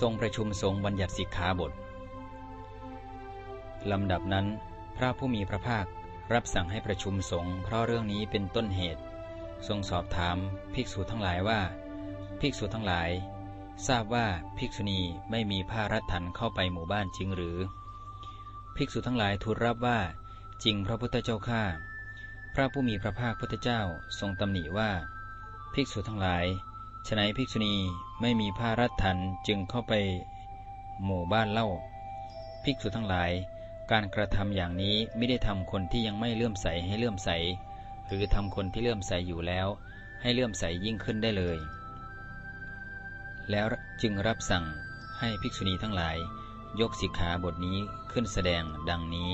ทรงประชุมสงฆ์บัญญัติสิกขาบทลำดับนั้น พระผู้มีพระภาครับสั่งให้ประชุมสงฆ์เพราะเรื่องนี้เป็นต้นเหตุ ทรงสอบถามภิกษุทั้งหลายว่า ภิกษุทั้งหลาย ทราบว่าภิกษุณีไม่มีผ้ารัดถันเข้าไปหมู่บ้านจริงหรือ ภิกษุทั้งหลายทูลรับว่า จริงพระพุทธเจ้าข้าพระผู้มีพระภาคพุทธเจ้าทรงตำหนิว่า ภิกษุทั้งหลาย ฉนัยภิกษุณีไม่มีผ้ารัดถันจึงเข้าไปหมู่บ้านเล่า ภิกษุทั้งหลาย การกระทำอย่างนี้ไม่ได้ทำคนที่ยังไม่เลื่อมใสให้เลื่อมใส หรือทำคนที่เลื่อมใสอยู่แล้ว ให้เลื่อมใสยิ่งขึ้นได้เลย แล้วจึงรับสั่งให้ภิกษุณีทั้งหลาย ยกสิกขาบทนี้ขึ้นแสดงดังนี้